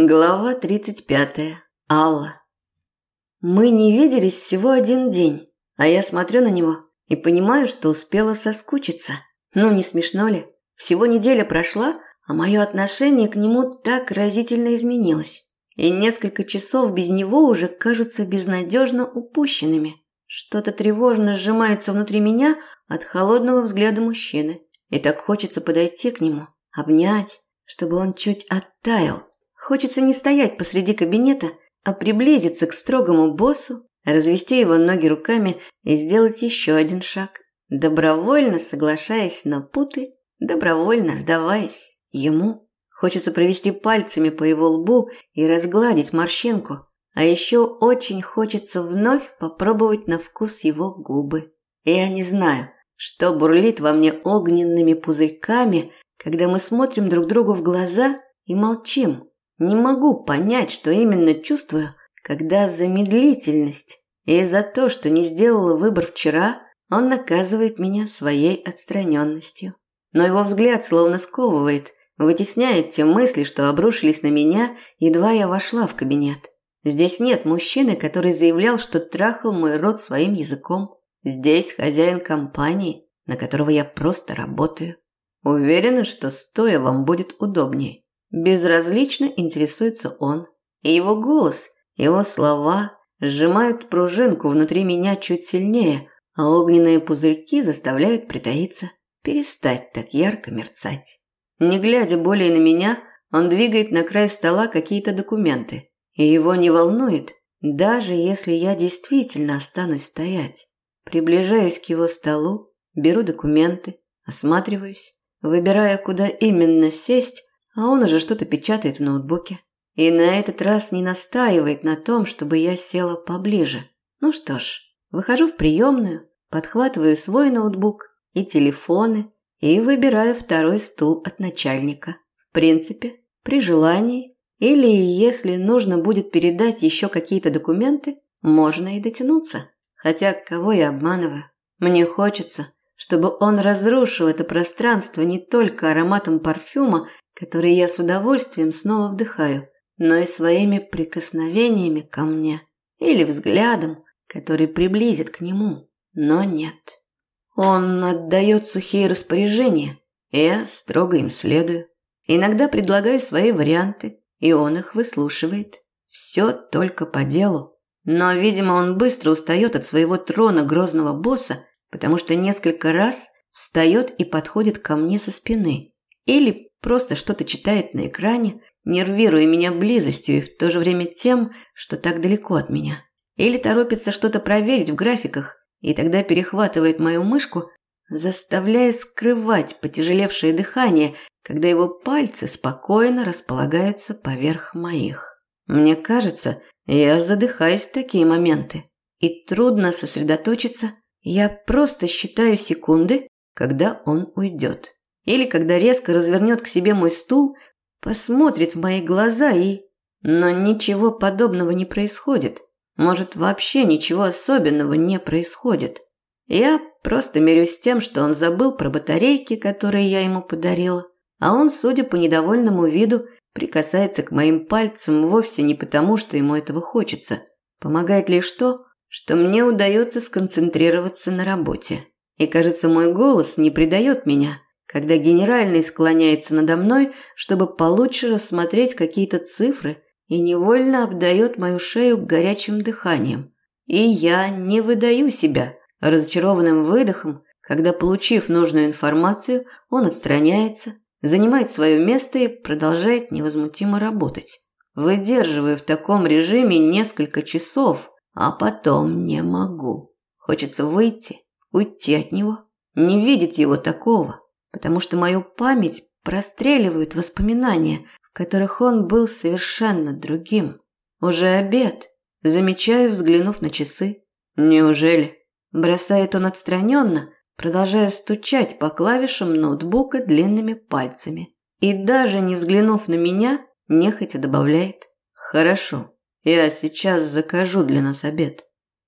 Глава 35. Алла. Мы не виделись всего один день, а я смотрю на него и понимаю, что успела соскучиться. Ну, не смешно ли? Всего неделя прошла, а мое отношение к нему так разительно изменилось. И несколько часов без него уже кажутся безнадежно упущенными. Что-то тревожно сжимается внутри меня от холодного взгляда мужчины. И так хочется подойти к нему, обнять, чтобы он чуть оттаял Хочется не стоять посреди кабинета, а приблизиться к строгому боссу, развести его ноги руками и сделать еще один шаг, добровольно соглашаясь на путы, добровольно сдаваясь ему. Хочется провести пальцами по его лбу и разгладить морщинку, а еще очень хочется вновь попробовать на вкус его губы. Я не знаю, что бурлит во мне огненными пузырьками, когда мы смотрим друг другу в глаза и молчим, не могу понять, что именно чувствую, когда за медлительность и за то, что не сделала выбор вчера, он наказывает меня своей отстраненностью. Но его взгляд словно сковывает, вытесняет те мысли, что обрушились на меня, едва я вошла в кабинет. Здесь нет мужчины, который заявлял, что трахал мой рот своим языком. Здесь хозяин компании, на которого я просто работаю. Уверена, что стоя вам будет удобнее. Безразлично интересуется он. И его голос, его слова сжимают пружинку внутри меня чуть сильнее, а огненные пузырьки заставляют притаиться, перестать так ярко мерцать. Не глядя более на меня, он двигает на край стола какие-то документы. И его не волнует, даже если я действительно останусь стоять. Приближаюсь к его столу, беру документы, осматриваюсь, выбирая, куда именно сесть, а он уже что-то печатает в ноутбуке. И на этот раз не настаивает на том, чтобы я села поближе. Ну что ж, выхожу в приемную, подхватываю свой ноутбук и телефоны и выбираю второй стул от начальника. В принципе, при желании или если нужно будет передать еще какие-то документы, можно и дотянуться. Хотя кого я обманываю? Мне хочется, чтобы он разрушил это пространство не только ароматом парфюма которые я с удовольствием снова вдыхаю, но и своими прикосновениями ко мне или взглядом, который приблизит к нему. Но нет. Он отдает сухие распоряжения, и я строго им следую. Иногда предлагаю свои варианты, и он их выслушивает. Все только по делу. Но, видимо, он быстро устает от своего трона грозного босса, потому что несколько раз встает и подходит ко мне со спины. Или Просто что-то читает на экране, нервируя меня близостью и в то же время тем, что так далеко от меня. Или торопится что-то проверить в графиках, и тогда перехватывает мою мышку, заставляя скрывать потяжелевшее дыхание, когда его пальцы спокойно располагаются поверх моих. Мне кажется, я задыхаюсь в такие моменты, и трудно сосредоточиться. Я просто считаю секунды, когда он уйдет. Или когда резко развернет к себе мой стул, посмотрит в мои глаза и... Но ничего подобного не происходит. Может, вообще ничего особенного не происходит. Я просто мирюсь с тем, что он забыл про батарейки, которые я ему подарила. А он, судя по недовольному виду, прикасается к моим пальцам вовсе не потому, что ему этого хочется. Помогает лишь то, что мне удается сконцентрироваться на работе. И кажется, мой голос не предает меня – когда генеральный склоняется надо мной, чтобы получше рассмотреть какие-то цифры и невольно обдает мою шею горячим дыханием. И я не выдаю себя разочарованным выдохом, когда, получив нужную информацию, он отстраняется, занимает свое место и продолжает невозмутимо работать. Выдерживаю в таком режиме несколько часов, а потом не могу. Хочется выйти, уйти от него, не видеть его такого потому что мою память простреливают воспоминания, в которых он был совершенно другим. Уже обед. Замечаю, взглянув на часы. Неужели? Бросает он отстраненно, продолжая стучать по клавишам ноутбука длинными пальцами. И даже не взглянув на меня, нехотя добавляет. Хорошо, я сейчас закажу для нас обед.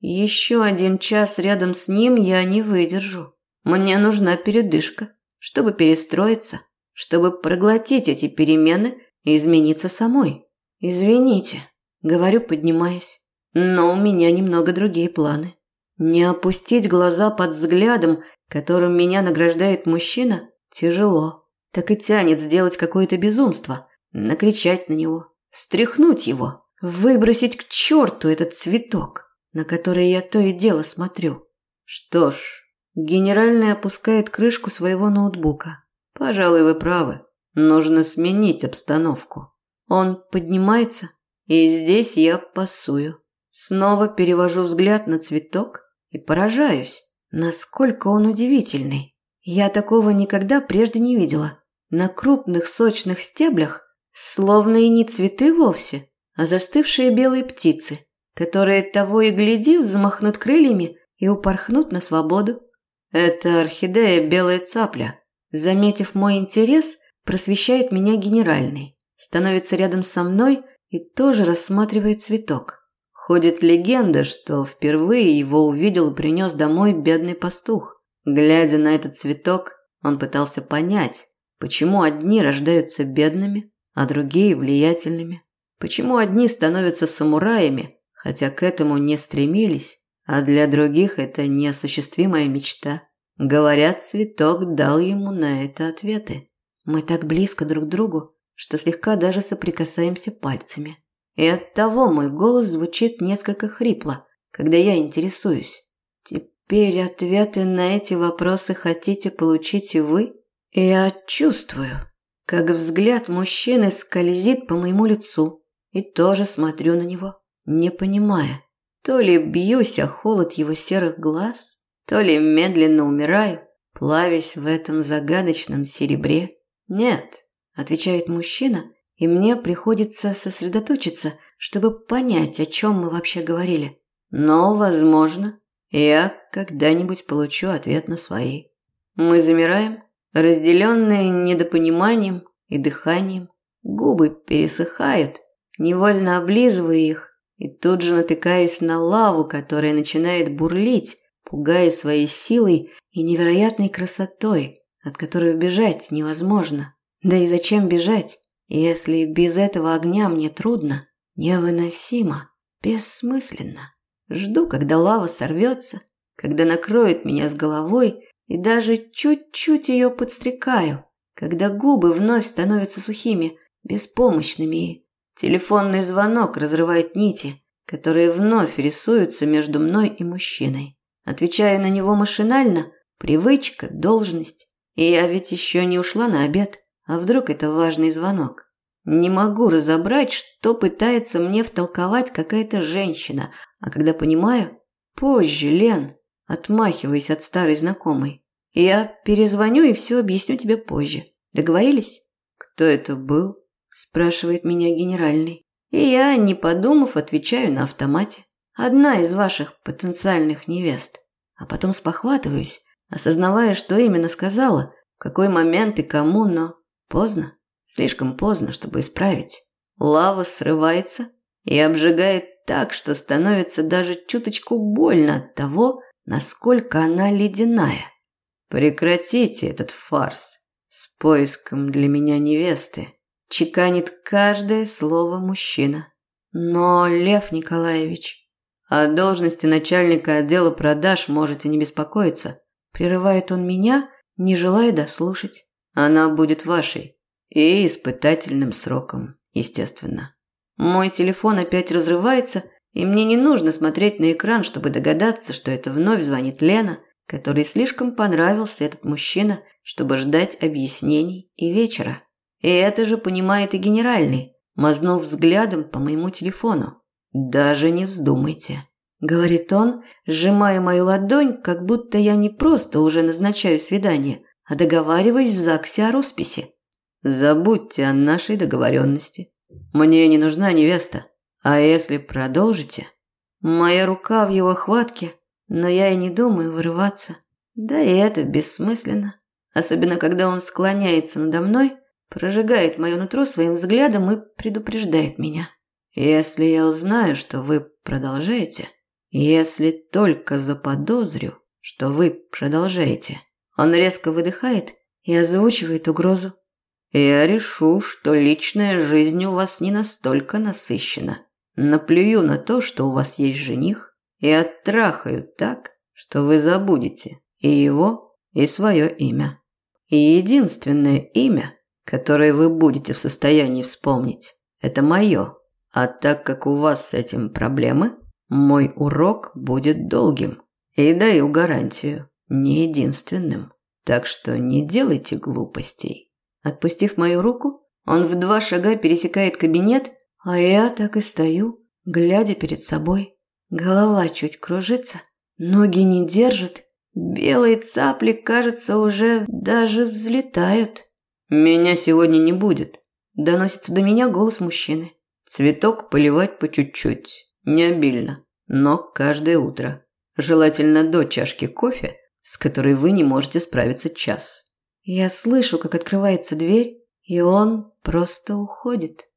Еще один час рядом с ним я не выдержу. Мне нужна передышка чтобы перестроиться, чтобы проглотить эти перемены и измениться самой. «Извините», – говорю, поднимаясь. «Но у меня немного другие планы. Не опустить глаза под взглядом, которым меня награждает мужчина, тяжело. Так и тянет сделать какое-то безумство, накричать на него, стряхнуть его, выбросить к черту этот цветок, на который я то и дело смотрю. Что ж, генеральный опускает крышку своего ноутбука. Пожалуй, вы правы. Нужно сменить обстановку. Он поднимается, и здесь я пасую. Снова перевожу взгляд на цветок и поражаюсь, насколько он удивительный. Я такого никогда прежде не видела. На крупных сочных стеблях словно и не цветы вовсе, а застывшие белые птицы, которые того и гляди взмахнут крыльями и упорхнут на свободу. Это орхидея белая цапля. Заметив мой интерес, просвещает меня генеральный. Становится рядом со мной и тоже рассматривает цветок. Ходит легенда, что впервые его увидел и принес домой бедный пастух. Глядя на этот цветок, он пытался понять, почему одни рождаются бедными, а другие влиятельными. Почему одни становятся самураями, хотя к этому не стремились, а для других это неосуществимая мечта. Говорят, цветок дал ему на это ответы. Мы так близко друг к другу, что слегка даже соприкасаемся пальцами. И оттого мой голос звучит несколько хрипло, когда я интересуюсь. Теперь ответы на эти вопросы хотите получить и вы? Я чувствую, как взгляд мужчины скользит по моему лицу, и тоже смотрю на него, не понимая, то ли бьюсь о холод его серых глаз, то ли медленно умираю, плавясь в этом загадочном серебре. «Нет», – отвечает мужчина, и мне приходится сосредоточиться, чтобы понять, о чем мы вообще говорили. Но, возможно, я когда-нибудь получу ответ на свои. Мы замираем, разделенные недопониманием и дыханием. Губы пересыхают, невольно облизываю их, и тут же натыкаюсь на лаву, которая начинает бурлить, пугая своей силой и невероятной красотой, от которой убежать невозможно. Да и зачем бежать, если без этого огня мне трудно, невыносимо, бессмысленно. Жду, когда лава сорвется, когда накроет меня с головой, и даже чуть-чуть ее подстрекаю, когда губы вновь становятся сухими, беспомощными. Телефонный звонок разрывает нити, которые вновь рисуются между мной и мужчиной. Отвечаю на него машинально, привычка, должность. И я ведь еще не ушла на обед. А вдруг это важный звонок? Не могу разобрать, что пытается мне втолковать какая-то женщина, а когда понимаю, позже, Лен, отмахиваясь от старой знакомой. Я перезвоню и все объясню тебе позже. Договорились? Кто это был? Спрашивает меня генеральный. И я, не подумав, отвечаю на автомате. Одна из ваших потенциальных невест. А потом спохватываюсь, осознавая, что именно сказала, в какой момент и кому, но поздно. Слишком поздно, чтобы исправить. Лава срывается и обжигает так, что становится даже чуточку больно от того, насколько она ледяная. Прекратите этот фарс с поиском для меня невесты. Чеканит каждое слово мужчина. Но, Лев Николаевич, о должности начальника отдела продаж можете не беспокоиться. Прерывает он меня, не желая дослушать. Она будет вашей. И испытательным сроком, естественно. Мой телефон опять разрывается, и мне не нужно смотреть на экран, чтобы догадаться, что это вновь звонит Лена, которой слишком понравился этот мужчина, чтобы ждать объяснений и вечера. И это же понимает и генеральный, мазнув взглядом по моему телефону. «Даже не вздумайте», – говорит он, сжимая мою ладонь, как будто я не просто уже назначаю свидание, а договариваюсь в ЗАГСе о росписи. «Забудьте о нашей договоренности. Мне не нужна невеста. А если продолжите...» Моя рука в его хватке, но я и не думаю вырываться. Да и это бессмысленно. Особенно, когда он склоняется надо мной, прожигает мое нутро своим взглядом и предупреждает меня. Если я узнаю, что вы продолжаете, если только заподозрю, что вы продолжаете. Он резко выдыхает и озвучивает угрозу. я решу, что личная жизнь у вас не настолько насыщена. Наплюю на то, что у вас есть жених, и оттрахаю так, что вы забудете и его, и свое имя. И единственное имя, которое вы будете в состоянии вспомнить, это мое. А так как у вас с этим проблемы, мой урок будет долгим. И даю гарантию, не единственным. Так что не делайте глупостей. Отпустив мою руку, он в два шага пересекает кабинет, а я так и стою, глядя перед собой. Голова чуть кружится, ноги не держат, белые цапли, кажется, уже даже взлетают. «Меня сегодня не будет», – доносится до меня голос мужчины. «Цветок поливать по чуть-чуть, не обильно, но каждое утро. Желательно до чашки кофе, с которой вы не можете справиться час». Я слышу, как открывается дверь, и он просто уходит.